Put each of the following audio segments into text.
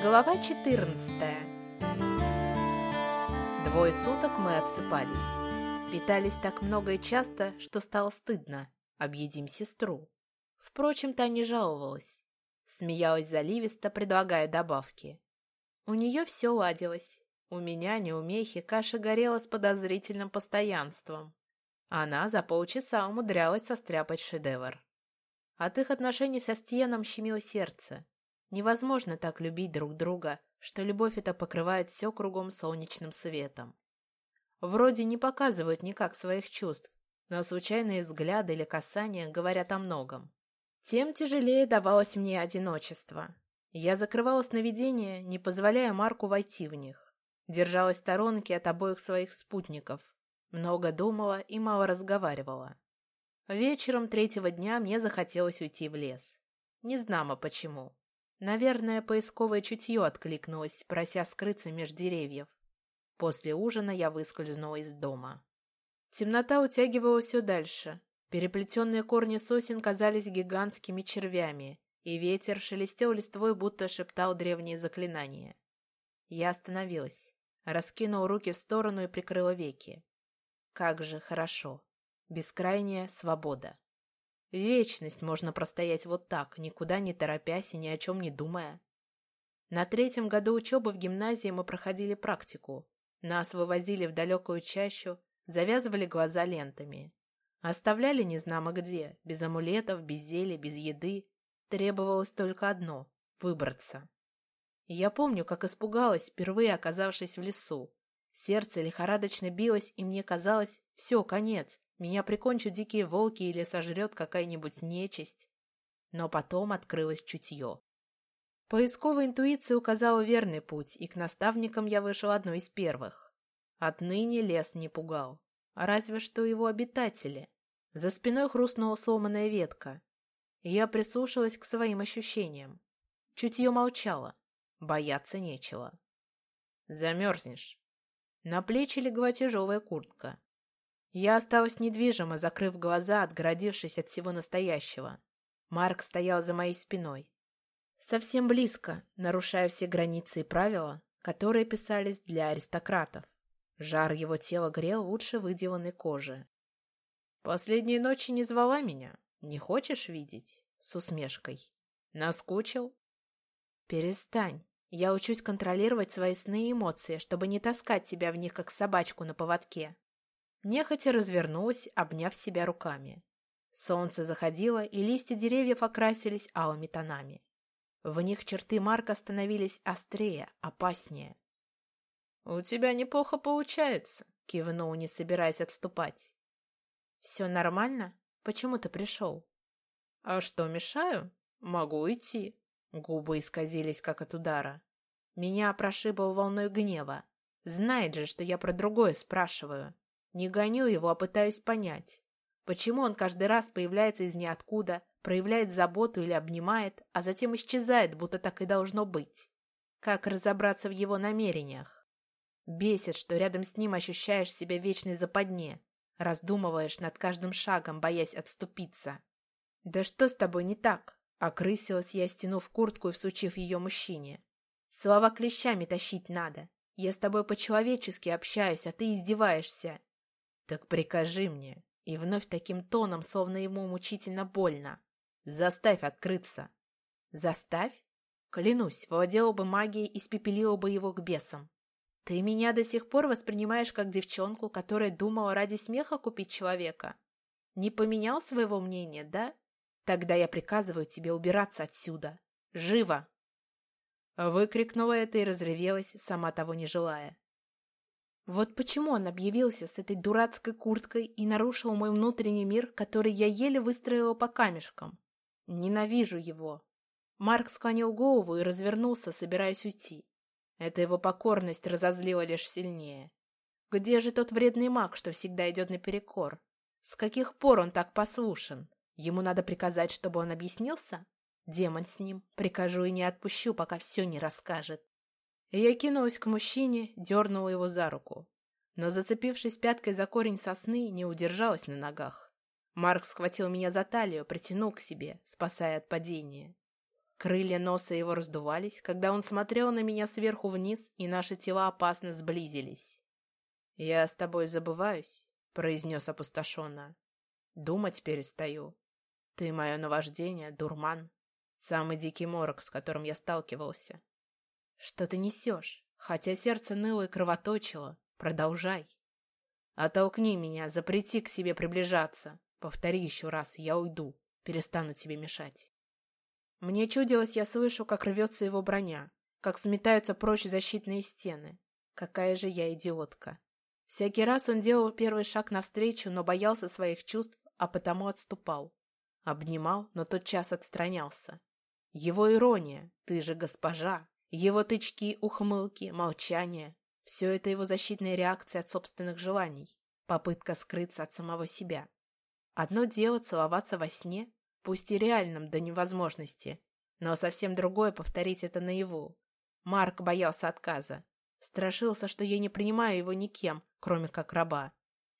Глава 14 Двое суток мы отсыпались. Питались так много и часто, что стало стыдно. Объедим сестру. Впрочем, та не жаловалась. Смеялась заливисто, предлагая добавки. У нее все ладилось. У меня, неумехи, каша горела с подозрительным постоянством. Она за полчаса умудрялась состряпать шедевр. От их отношений со Стеном щемило сердце. Невозможно так любить друг друга, что любовь это покрывает все кругом солнечным светом. Вроде не показывают никак своих чувств, но случайные взгляды или касания говорят о многом. Тем тяжелее давалось мне одиночество. Я закрывала сновидения, не позволяя Марку войти в них. Держалась в сторонке от обоих своих спутников. Много думала и мало разговаривала. Вечером третьего дня мне захотелось уйти в лес. Не знамо почему. Наверное, поисковое чутье откликнулось, прося скрыться меж деревьев. После ужина я выскользнула из дома. Темнота утягивала все дальше. Переплетенные корни сосен казались гигантскими червями, и ветер шелестел листвой, будто шептал древние заклинания. Я остановилась, раскинула руки в сторону и прикрыла веки. Как же хорошо. Бескрайняя свобода. Вечность можно простоять вот так, никуда не торопясь и ни о чем не думая. На третьем году учебы в гимназии мы проходили практику. Нас вывозили в далекую чащу, завязывали глаза лентами. Оставляли незнамо где, без амулетов, без зелий, без еды. Требовалось только одно — выбраться. Я помню, как испугалась, впервые оказавшись в лесу. Сердце лихорадочно билось, и мне казалось, все, конец, меня прикончат дикие волки или сожрет какая-нибудь нечисть. Но потом открылось чутье. Поисковая интуиция указала верный путь, и к наставникам я вышел одной из первых. Отныне лес не пугал. А разве что его обитатели. За спиной хрустнула сломанная ветка. Я прислушалась к своим ощущениям. Чутье молчало. Бояться нечего. Замерзнешь. На плечи легла тяжелая куртка. Я осталась недвижима, закрыв глаза, отгородившись от всего настоящего. Марк стоял за моей спиной. Совсем близко, нарушая все границы и правила, которые писались для аристократов. Жар его тела грел лучше выделанной кожи. «Последние ночи не звала меня. Не хочешь видеть?» С усмешкой. «Наскучил?» «Перестань. Я учусь контролировать свои сны и эмоции, чтобы не таскать тебя в них, как собачку на поводке. Нехотя развернулась, обняв себя руками. Солнце заходило, и листья деревьев окрасились алыми тонами. В них черты Марка становились острее, опаснее. «У тебя неплохо получается», — кивнул, не собираясь отступать. «Все нормально? Почему ты пришел?» «А что, мешаю? Могу идти». Губы исказились, как от удара. Меня прошибло волной гнева. Знает же, что я про другое спрашиваю. Не гоню его, а пытаюсь понять. Почему он каждый раз появляется из ниоткуда, проявляет заботу или обнимает, а затем исчезает, будто так и должно быть? Как разобраться в его намерениях? Бесит, что рядом с ним ощущаешь себя вечной западне, раздумываешь над каждым шагом, боясь отступиться. «Да что с тобой не так?» Окрысилась я, стянув куртку и всучив ее мужчине. «Слова клещами тащить надо. Я с тобой по-человечески общаюсь, а ты издеваешься. «Так прикажи мне!» И вновь таким тоном, словно ему мучительно больно. «Заставь открыться!» «Заставь?» Клянусь, владела бы магией и спепелила бы его к бесам. Ты меня до сих пор воспринимаешь как девчонку, которая думала ради смеха купить человека? Не поменял своего мнения, да? Тогда я приказываю тебе убираться отсюда. Живо!» Выкрикнула это и разревелась, сама того не желая. Вот почему он объявился с этой дурацкой курткой и нарушил мой внутренний мир, который я еле выстроила по камешкам. Ненавижу его. Марк склонил голову и развернулся, собираясь уйти. Эта его покорность разозлила лишь сильнее. Где же тот вредный маг, что всегда идет наперекор? С каких пор он так послушен? Ему надо приказать, чтобы он объяснился? Демон с ним. Прикажу и не отпущу, пока все не расскажет. Я кинулась к мужчине, дернула его за руку. Но, зацепившись пяткой за корень сосны, не удержалась на ногах. Марк схватил меня за талию, притянул к себе, спасая от падения. Крылья носа его раздувались, когда он смотрел на меня сверху вниз, и наши тела опасно сблизились. «Я с тобой забываюсь», — произнес опустошенно. «Думать перестаю. Ты мое наваждение, дурман, самый дикий морок, с которым я сталкивался. Что ты несешь? Хотя сердце ныло и кровоточило. Продолжай. Оттолкни меня, запрети к себе приближаться. Повтори еще раз, я уйду, перестану тебе мешать. Мне чудилось, я слышу, как рвется его броня, как сметаются прочь защитные стены. Какая же я идиотка. Всякий раз он делал первый шаг навстречу, но боялся своих чувств, а потому отступал. Обнимал, но тотчас отстранялся. Его ирония, ты же госпожа, его тычки, ухмылки, молчание — все это его защитная реакция от собственных желаний, попытка скрыться от самого себя. Одно дело целоваться во сне, пусть и реальном до невозможности, но совсем другое повторить это наяву. Марк боялся отказа. Страшился, что я не принимаю его никем, кроме как раба.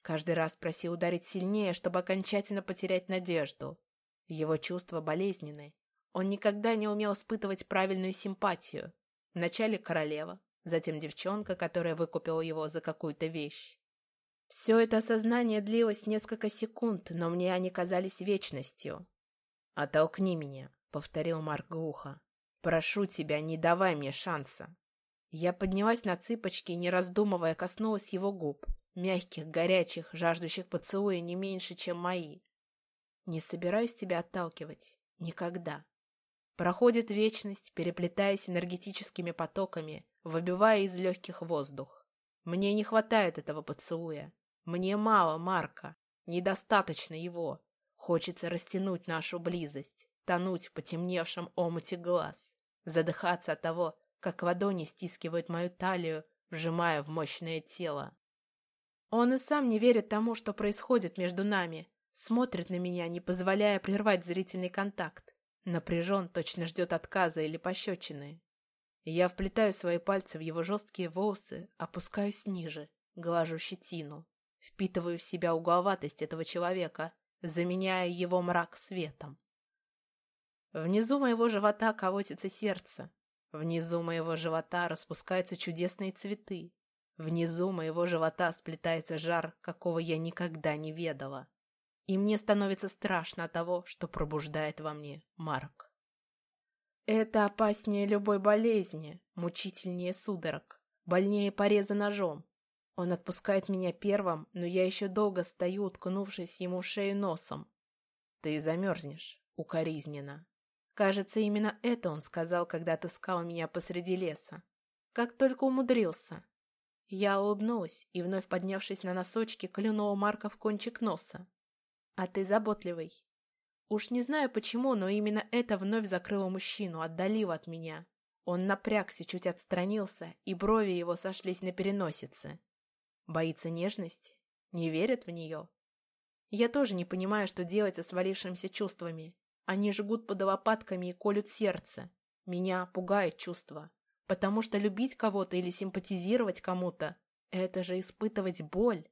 Каждый раз просил ударить сильнее, чтобы окончательно потерять надежду. Его чувства болезненны. Он никогда не умел испытывать правильную симпатию. Вначале королева, затем девчонка, которая выкупила его за какую-то вещь. Все это осознание длилось несколько секунд, но мне они казались вечностью. «Оттолкни меня», — повторил Марк глухо. «Прошу тебя, не давай мне шанса». Я поднялась на цыпочки и, не раздумывая, коснулась его губ, мягких, горячих, жаждущих поцелуя не меньше, чем мои. «Не собираюсь тебя отталкивать. Никогда». Проходит вечность, переплетаясь энергетическими потоками, выбивая из легких воздух. Мне не хватает этого поцелуя. Мне мало Марка. Недостаточно его. Хочется растянуть нашу близость, тонуть в потемневшем омуте глаз, задыхаться от того, как ладони стискивают мою талию, вжимая в мощное тело. Он и сам не верит тому, что происходит между нами, смотрит на меня, не позволяя прервать зрительный контакт. Напряжен, точно ждет отказа или пощечины. Я вплетаю свои пальцы в его жесткие волосы, опускаюсь ниже, глажу щетину, впитываю в себя угловатость этого человека, заменяя его мрак светом. Внизу моего живота колотится сердце. Внизу моего живота распускаются чудесные цветы. Внизу моего живота сплетается жар, какого я никогда не ведала. И мне становится страшно от того, что пробуждает во мне Марк. Это опаснее любой болезни, мучительнее судорог, больнее пореза ножом, он отпускает меня первым, но я еще долго стою, уткнувшись ему в шею носом. Ты замерзнешь, укоризненно. Кажется, именно это он сказал, когда отыскал меня посреди леса. Как только умудрился. Я улыбнулась и, вновь поднявшись на носочки, клюнула Марка в кончик носа. А ты заботливый. Уж не знаю почему, но именно это вновь закрыло мужчину, отдалило от меня. Он напрягся, чуть отстранился, и брови его сошлись на переносице. Боится нежности? Не верит в нее? Я тоже не понимаю, что делать со свалившимися чувствами. Они жгут под лопатками и колют сердце. Меня пугает чувство. Потому что любить кого-то или симпатизировать кому-то — это же испытывать боль.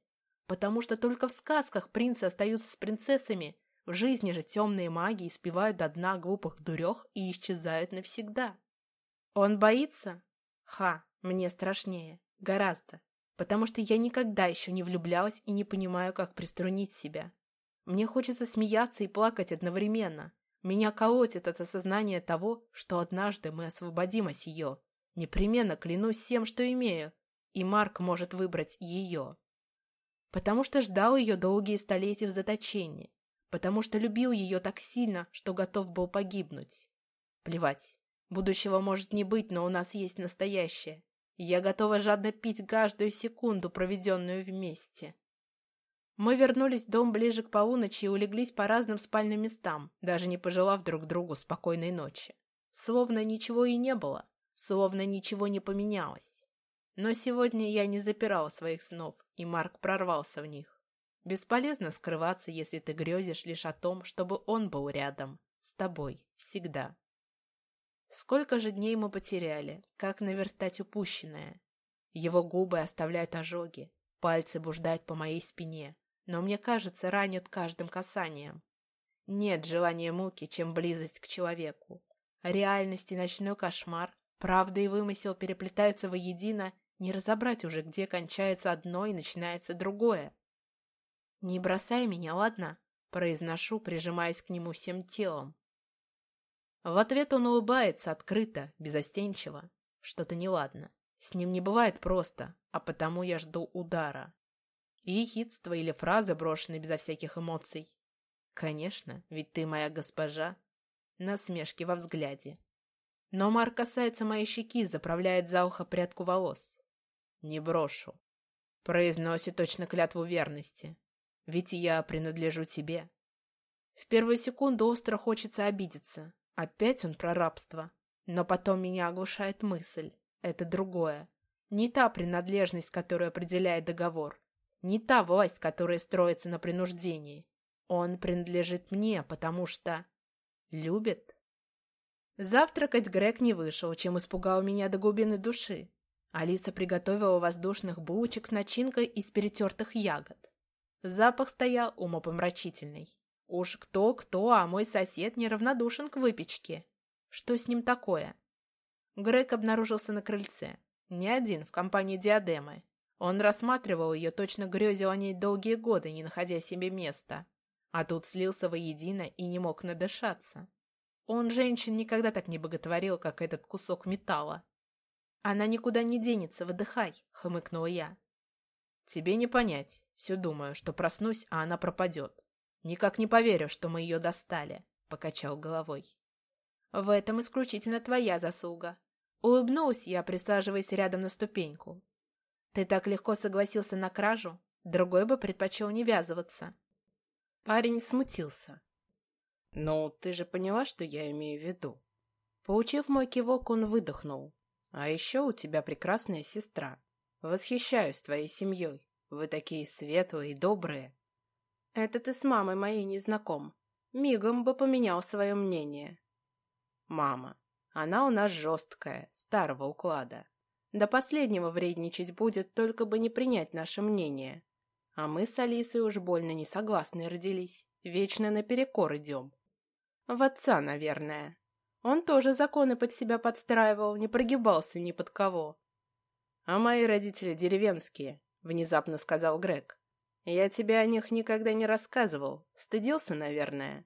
Потому что только в сказках принцы остаются с принцессами, в жизни же темные маги испевают до дна глупых дурех и исчезают навсегда. Он боится? Ха, мне страшнее. Гораздо потому что я никогда еще не влюблялась и не понимаю, как приструнить себя. Мне хочется смеяться и плакать одновременно. Меня колотит от осознания того, что однажды мы освободим ее. Непременно клянусь всем, что имею, и Марк может выбрать ее. Потому что ждал ее долгие столетия в заточении, потому что любил ее так сильно, что готов был погибнуть. Плевать, будущего может не быть, но у нас есть настоящее, я готова жадно пить каждую секунду, проведенную вместе. Мы вернулись в дом ближе к полуночи и улеглись по разным спальным местам, даже не пожелав друг другу спокойной ночи. Словно ничего и не было, словно ничего не поменялось. Но сегодня я не запирала своих снов, и Марк прорвался в них. Бесполезно скрываться, если ты грезишь лишь о том, чтобы он был рядом, с тобой, всегда. Сколько же дней мы потеряли, как наверстать упущенное? Его губы оставляют ожоги, пальцы буждают по моей спине, но мне кажется, ранят каждым касанием. Нет желания муки, чем близость к человеку. Реальность и ночной кошмар, правда и вымысел переплетаются воедино, не разобрать уже, где кончается одно и начинается другое. «Не бросай меня, ладно?» — произношу, прижимаясь к нему всем телом. В ответ он улыбается открыто, безостенчиво. Что-то неладно. С ним не бывает просто, а потому я жду удара. Ехидство или фразы, брошенные безо всяких эмоций. Конечно, ведь ты моя госпожа. Насмешки во взгляде. Но Марк касается моей щеки, заправляет за ухо прядку волос. Не брошу. Произносит точно клятву верности. Ведь я принадлежу тебе. В первую секунду остро хочется обидеться. Опять он про рабство. Но потом меня оглушает мысль. Это другое. Не та принадлежность, которая определяет договор. Не та власть, которая строится на принуждении. Он принадлежит мне, потому что... Любит? Завтракать Грег не вышел, чем испугал меня до глубины души. Алиса приготовила воздушных булочек с начинкой из перетертых ягод. Запах стоял умопомрачительный. Уж кто-кто, а мой сосед неравнодушен к выпечке. Что с ним такое? Грег обнаружился на крыльце. Не один, в компании Диадемы. Он рассматривал ее, точно грезил о ней долгие годы, не находя себе места. А тут слился воедино и не мог надышаться. Он женщин никогда так не боготворил, как этот кусок металла. «Она никуда не денется, выдыхай», — хмыкнула я. «Тебе не понять. Все думаю, что проснусь, а она пропадет. Никак не поверю, что мы ее достали», — покачал головой. «В этом исключительно твоя заслуга». Улыбнулась я, присаживаясь рядом на ступеньку. «Ты так легко согласился на кражу, другой бы предпочел не ввязываться». Парень смутился. «Ну, ты же поняла, что я имею в виду?» Получив мой кивок, он выдохнул. «А еще у тебя прекрасная сестра. Восхищаюсь твоей семьей. Вы такие светлые и добрые». «Это ты с мамой моей не знаком. Мигом бы поменял свое мнение». «Мама. Она у нас жесткая, старого уклада. До последнего вредничать будет, только бы не принять наше мнение. А мы с Алисой уж больно не согласны родились. Вечно наперекор идем. В отца, наверное. Он тоже законы под себя подстраивал, не прогибался ни под кого. А мои родители деревенские, внезапно сказал Грег. Я тебе о них никогда не рассказывал. Стыдился, наверное.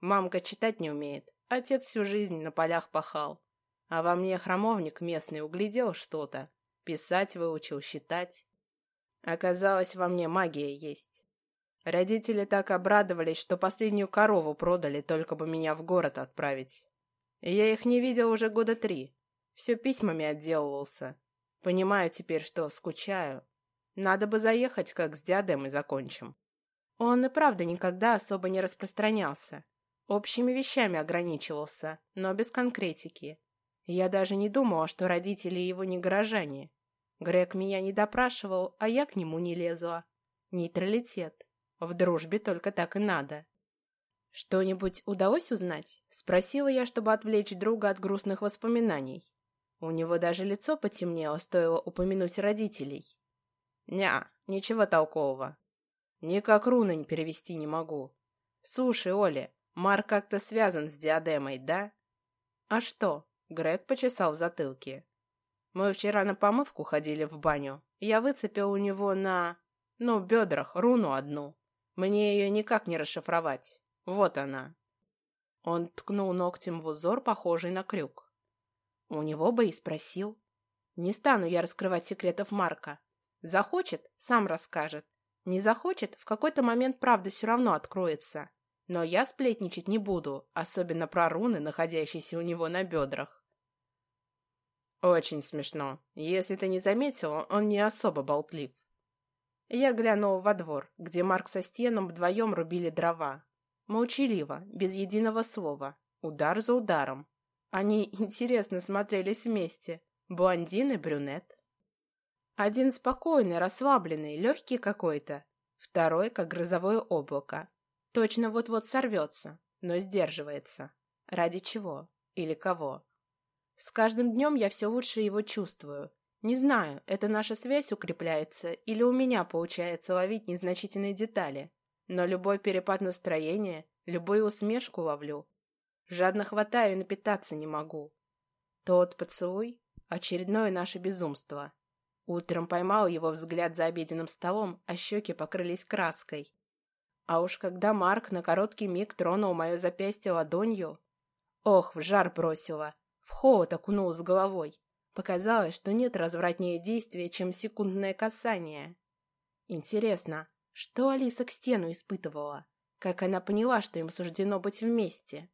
Мамка читать не умеет. Отец всю жизнь на полях пахал. А во мне храмовник местный углядел что-то. Писать выучил, считать. Оказалось, во мне магия есть. Родители так обрадовались, что последнюю корову продали, только бы меня в город отправить. Я их не видел уже года три. Все письмами отделывался. Понимаю теперь, что скучаю. Надо бы заехать, как с диадемой закончим. Он и правда никогда особо не распространялся. Общими вещами ограничивался, но без конкретики. Я даже не думала, что родители его не горожане. Грег меня не допрашивал, а я к нему не лезла. Нейтралитет. В дружбе только так и надо. «Что-нибудь удалось узнать?» — спросила я, чтобы отвлечь друга от грустных воспоминаний. У него даже лицо потемнело, стоило упомянуть родителей. «Ня, ничего толкового. Никак руны перевести не могу. Слушай, Оля, Марк как-то связан с диадемой, да?» «А что?» — Грег почесал в затылке. «Мы вчера на помывку ходили в баню. Я выцепил у него на... ну, бедрах руну одну. Мне ее никак не расшифровать. Вот она». Он ткнул ногтем в узор, похожий на крюк. У него бы и спросил. Не стану я раскрывать секретов Марка. Захочет — сам расскажет. Не захочет — в какой-то момент правда все равно откроется. Но я сплетничать не буду, особенно про руны, находящиеся у него на бедрах. Очень смешно. Если ты не заметил, он не особо болтлив. Я глянул во двор, где Марк со Стеном вдвоем рубили дрова. Молчаливо, без единого слова, удар за ударом. Они интересно смотрелись вместе, блондин и брюнет. Один спокойный, расслабленный, легкий какой-то. Второй, как грозовое облако. Точно вот-вот сорвется, но сдерживается. Ради чего? Или кого? С каждым днем я все лучше его чувствую. Не знаю, это наша связь укрепляется или у меня получается ловить незначительные детали. Но любой перепад настроения, любую усмешку ловлю. Жадно хватаю и напитаться не могу. Тот поцелуй — очередное наше безумство. Утром поймал его взгляд за обеденным столом, а щеки покрылись краской. А уж когда Марк на короткий миг тронул мое запястье ладонью... Ох, в жар бросило, в холод окунул с головой. Показалось, что нет развратнее действия, чем секундное касание. Интересно, что Алиса к стену испытывала? Как она поняла, что им суждено быть вместе?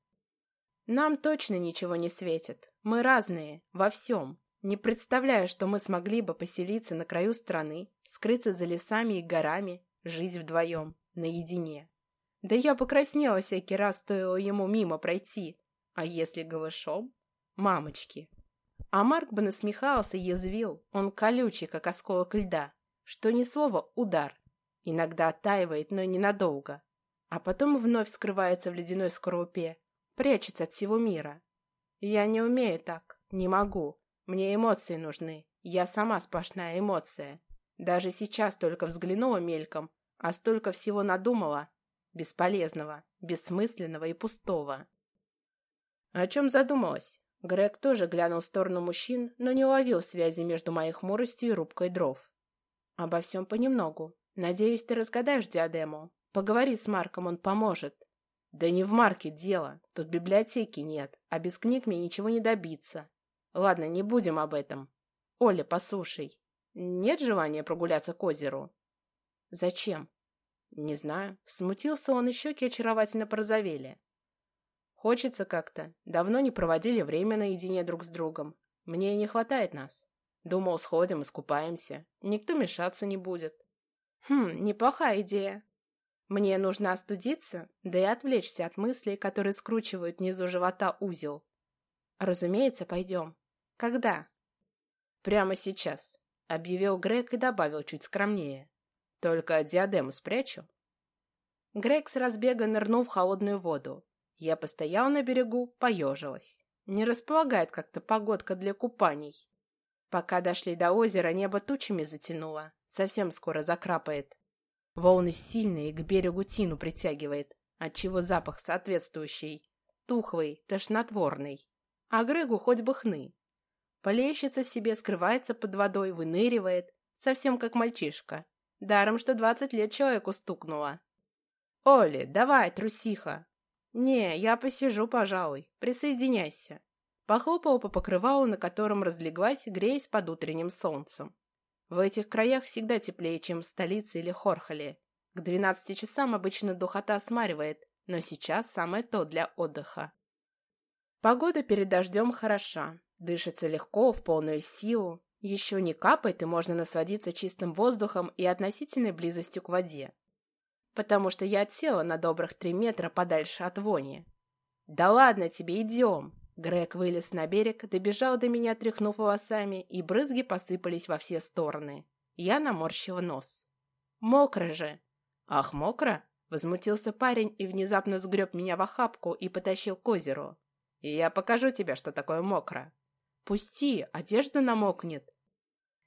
Нам точно ничего не светит. Мы разные, во всем. Не представляю, что мы смогли бы поселиться на краю страны, скрыться за лесами и горами, жить вдвоем, наедине. Да я покраснела всякий раз, стоило ему мимо пройти. А если голышом? Мамочки. А Марк бы насмехался и язвил, он колючий, как осколок льда, что ни слова «удар». Иногда оттаивает, но ненадолго. А потом вновь скрывается в ледяной скорлупе, прячется от всего мира. Я не умею так, не могу. Мне эмоции нужны. Я сама сплошная эмоция. Даже сейчас только взглянула мельком, а столько всего надумала. Бесполезного, бессмысленного и пустого. О чем задумалась? Грег тоже глянул в сторону мужчин, но не уловил связи между моей хмуростью и рубкой дров. Обо всем понемногу. Надеюсь, ты разгадаешь диадему. Поговори с Марком, он поможет. Да не в Марке дело. Тут библиотеки нет, а без книг мне ничего не добиться. Ладно, не будем об этом. Оля, послушай. Нет желания прогуляться к озеру? Зачем? Не знаю. Смутился он, и щеки очаровательно порозовели. Хочется как-то. Давно не проводили время наедине друг с другом. Мне не хватает нас. Думал, сходим, искупаемся. Никто мешаться не будет. Хм, неплохая идея. Мне нужно остудиться, да и отвлечься от мыслей, которые скручивают внизу живота узел. Разумеется, пойдем. «Когда?» «Прямо сейчас», — объявил Грег и добавил чуть скромнее. «Только диадему спрячу». Грег с разбега нырнул в холодную воду. Я постоял на берегу, поежилась. Не располагает как-то погодка для купаний. Пока дошли до озера, небо тучами затянуло. Совсем скоро закрапает. Волны сильные, к берегу тину притягивает, отчего запах соответствующий. Тухлый, тошнотворный. А Грегу хоть бы хны. Полещется себе, скрывается под водой, выныривает, совсем как мальчишка. Даром, что двадцать лет человеку стукнуло. «Оли, давай, трусиха!» «Не, я посижу, пожалуй. Присоединяйся». Похлопала по покрывалу, на котором разлеглась, греясь под утренним солнцем. В этих краях всегда теплее, чем в столице или Хорхоле. К двенадцати часам обычно духота смаривает, но сейчас самое то для отдыха. Погода перед дождем хороша. Дышится легко, в полную силу. Еще не капает, и можно насладиться чистым воздухом и относительной близостью к воде. Потому что я отсела на добрых три метра подальше от вони. «Да ладно тебе, идем!» Грег вылез на берег, добежал до меня, тряхнув волосами, и брызги посыпались во все стороны. Я наморщила нос. «Мокро же!» «Ах, мокро?» Возмутился парень и внезапно сгреб меня в охапку и потащил к озеру. «И я покажу тебе, что такое мокро!» «Пусти, одежда намокнет!»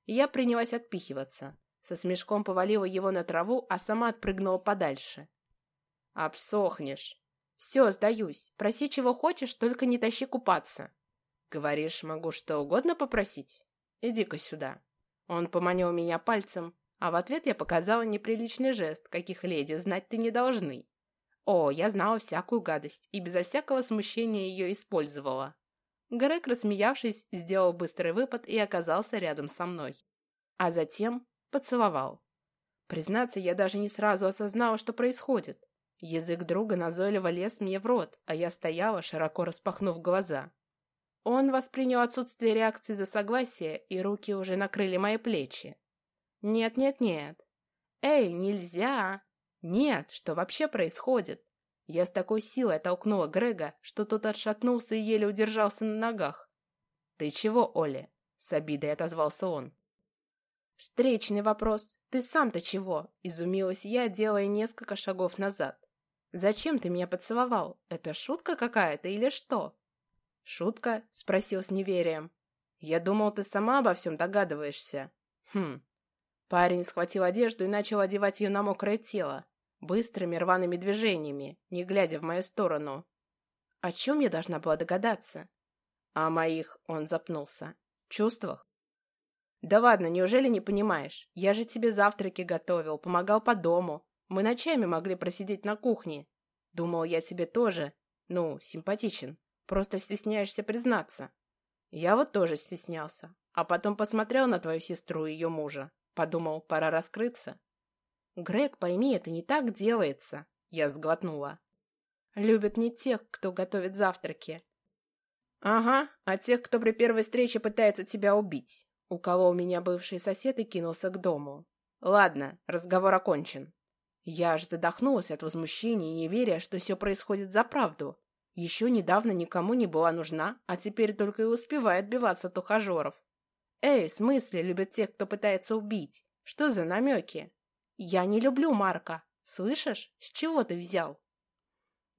Я принялась отпихиваться. Со смешком повалила его на траву, а сама отпрыгнула подальше. «Обсохнешь!» «Все, сдаюсь. Проси, чего хочешь, только не тащи купаться». «Говоришь, могу что угодно попросить? Иди-ка сюда». Он поманил меня пальцем, а в ответ я показала неприличный жест, каких леди знать ты не должны. О, я знала всякую гадость и безо всякого смущения ее использовала. Грег, рассмеявшись, сделал быстрый выпад и оказался рядом со мной. А затем поцеловал. Признаться, я даже не сразу осознала, что происходит. Язык друга назойливо лез мне в рот, а я стояла, широко распахнув глаза. Он воспринял отсутствие реакции за согласие, и руки уже накрыли мои плечи. «Нет-нет-нет! Эй, нельзя! Нет, что вообще происходит? Я с такой силой оттолкнула Грега, что тот отшатнулся и еле удержался на ногах. «Ты чего, Оля?» — с обидой отозвался он. «Встречный вопрос. Ты сам-то чего?» — изумилась я, делая несколько шагов назад. «Зачем ты меня поцеловал? Это шутка какая-то или что?» «Шутка?» — спросил с неверием. «Я думал, ты сама обо всем догадываешься». «Хм». Парень схватил одежду и начал одевать ее на мокрое тело быстрыми рваными движениями, не глядя в мою сторону. О чем я должна была догадаться? О моих, он запнулся, чувствах? Да ладно, неужели не понимаешь? Я же тебе завтраки готовил, помогал по дому. Мы ночами могли просидеть на кухне. Думал, я тебе тоже, ну, симпатичен. Просто стесняешься признаться. Я вот тоже стеснялся. А потом посмотрел на твою сестру и ее мужа. Подумал, пора раскрыться. Грег, пойми, это не так делается. Я сглотнула. Любят не тех, кто готовит завтраки. Ага, а тех, кто при первой встрече пытается тебя убить. У кого у меня бывший сосед и кинулся к дому. Ладно, разговор окончен. Я аж задохнулась от возмущения и неверия, что все происходит за правду. Еще недавно никому не была нужна, а теперь только и успевает отбиваться от ухажеров. Эй, в смысле любят тех, кто пытается убить? Что за намеки? Я не люблю Марка. Слышишь, с чего ты взял?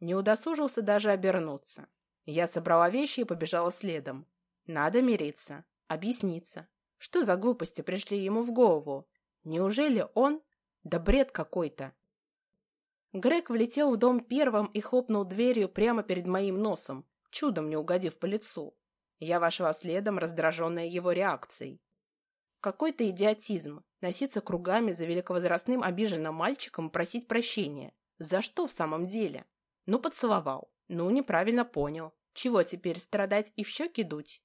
Не удосужился даже обернуться. Я собрала вещи и побежала следом. Надо мириться, объясниться. Что за глупости пришли ему в голову? Неужели он... Да бред какой-то. Грег влетел в дом первым и хлопнул дверью прямо перед моим носом, чудом не угодив по лицу. Я вошла следом, раздраженная его реакцией. Какой-то идиотизм. Носиться кругами за великовозрастным обиженным мальчиком просить прощения. За что в самом деле? Ну, поцеловал. Ну, неправильно понял. Чего теперь страдать и в щеки дуть?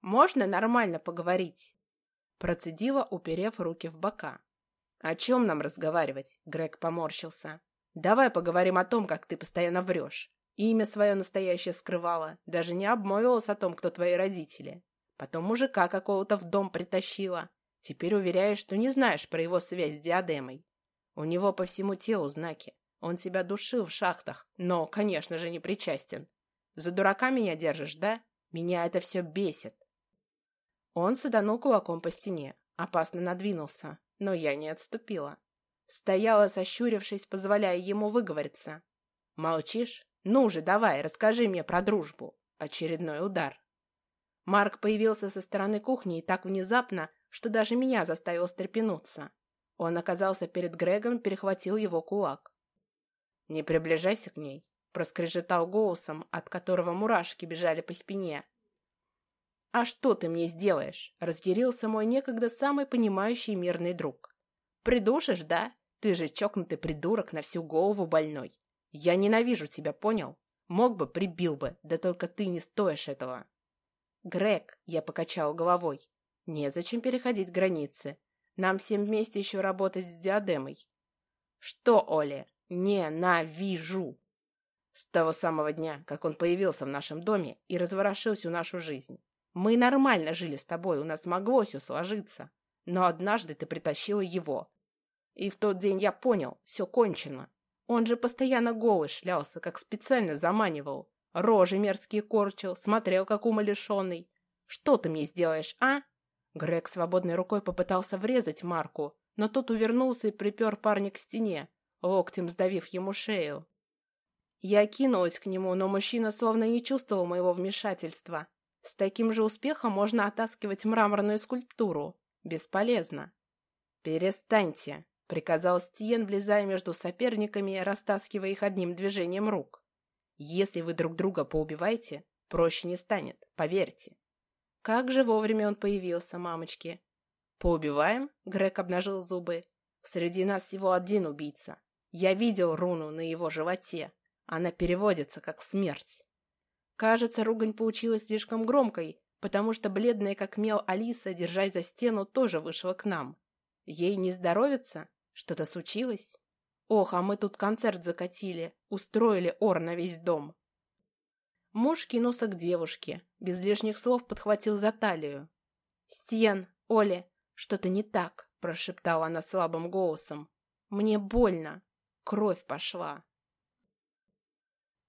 Можно нормально поговорить? Процедила, уперев руки в бока. «О чем нам разговаривать?» Грег поморщился. Давай поговорим о том, как ты постоянно врешь. Имя свое настоящее скрывала, даже не обмолвилась о том, кто твои родители. Потом мужика какого-то в дом притащила. Теперь уверяешь, что не знаешь про его связь с диадемой. У него по всему телу знаки. Он тебя душил в шахтах, но, конечно же, не причастен. За дурака меня держишь, да? Меня это все бесит. Он саданул кулаком по стене, опасно надвинулся, но я не отступила. Стояла, сощурившись, позволяя ему выговориться. «Молчишь? Ну же, давай, расскажи мне про дружбу». Очередной удар. Марк появился со стороны кухни и так внезапно, что даже меня заставил стрепенуться. Он оказался перед Грегом перехватил его кулак. «Не приближайся к ней», — проскрежетал голосом, от которого мурашки бежали по спине. «А что ты мне сделаешь?» — разъярился мой некогда самый понимающий мирный друг. «Придушишь, да? Ты же чокнутый придурок на всю голову больной. Я ненавижу тебя, понял? Мог бы, прибил бы, да только ты не стоишь этого. Грег, я покачал головой. Незачем переходить границы. Нам всем вместе еще работать с диадемой. Что, Оля? Ненавижу. С того самого дня, как он появился в нашем доме и разворошил всю нашу жизнь. Мы нормально жили с тобой, у нас могло все сложиться. Но однажды ты притащила его, и в тот день я понял, все кончено. Он же постоянно голый шлялся, как специально заманивал. Рожи мерзкие корчил, смотрел, как умалишенный. Что ты мне сделаешь, а? Грег свободной рукой попытался врезать Марку, но тот увернулся и припер парня к стене, локтем сдавив ему шею. Я кинулась к нему, но мужчина словно не чувствовал моего вмешательства. С таким же успехом можно оттаскивать мраморную скульптуру. Бесполезно. «Перестаньте!» приказал Стиен, влезая между соперниками, растаскивая их одним движением рук. Если вы друг друга поубиваете, проще не станет, поверьте. Как же вовремя он появился, мамочки. Поубиваем? Грег обнажил зубы. Среди нас всего один убийца. Я видел руну на его животе. Она переводится как смерть. Кажется, ругань получилась слишком громкой, потому что бледная как мел Алиса, держась за стену, тоже вышла к нам. Ей не здоровится? Что-то случилось? Ох, а мы тут концерт закатили, устроили ор на весь дом. Муж кинулся к девушке, без лишних слов подхватил за талию. «Стен, Оля, что-то не так», — прошептала она слабым голосом. «Мне больно. Кровь пошла».